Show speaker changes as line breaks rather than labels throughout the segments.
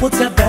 poți avea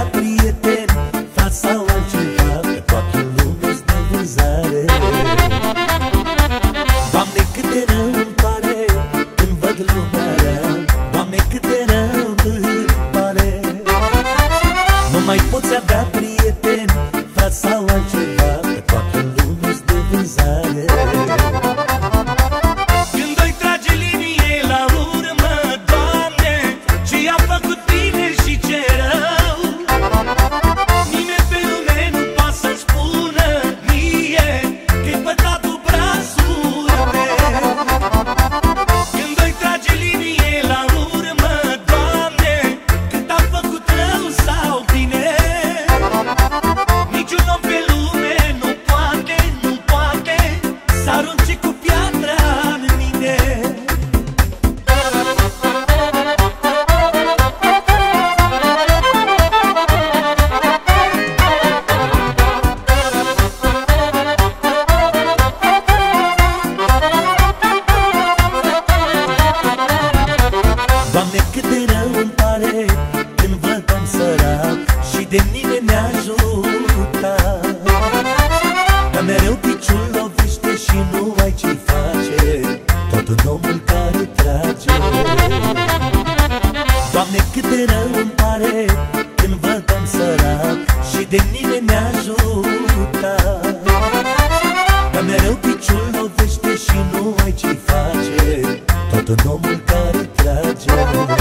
floare Când văd om sărac și de mine ne-a ajutat Dar mereu piciul lovește și nu ai ce face Tot un omul care trage. Doamne cât de rău îmi pare când văd om sărac și de mine ne ajută Dar mereu piciul lovește și nu ai ce face Tot un omul care trage.